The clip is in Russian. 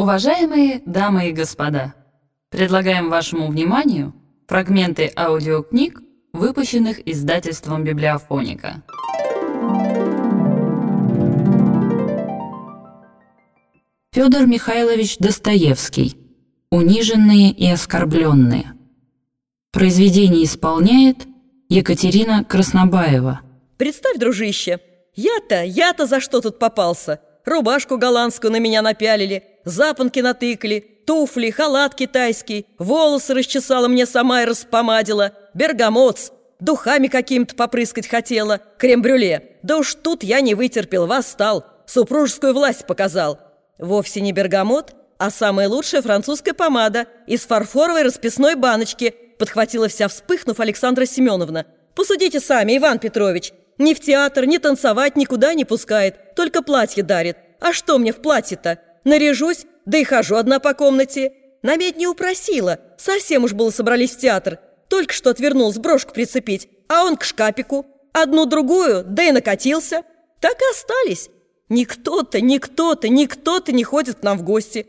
Уважаемые дамы и господа, предлагаем вашему вниманию фрагменты аудиокниг, выпущенных издательством «Библиофоника». Федор Михайлович Достоевский «Униженные и оскорбленные». Произведение исполняет Екатерина Краснобаева. Представь, дружище, я-то, я-то за что тут попался? Рубашку голландскую на меня напялили, запонки натыкали, туфли, халат китайский, волосы расчесала мне сама и распомадила, бергамот, духами каким-то попрыскать хотела, крем-брюле. Да уж тут я не вытерпел, восстал, супружескую власть показал. Вовсе не бергамот, а самая лучшая французская помада из фарфоровой расписной баночки, подхватила вся вспыхнув Александра Семеновна. Посудите сами, Иван Петрович, ни в театр, ни танцевать никуда не пускает, только платье дарит. А что мне в платье-то? Наряжусь, да и хожу одна по комнате. На не упросила, совсем уж было собрались в театр. Только что отвернулась брошку прицепить, а он к шкапику. Одну-другую, да и накатился. Так и остались. Никто-то, никто-то, никто-то не ходит к нам в гости.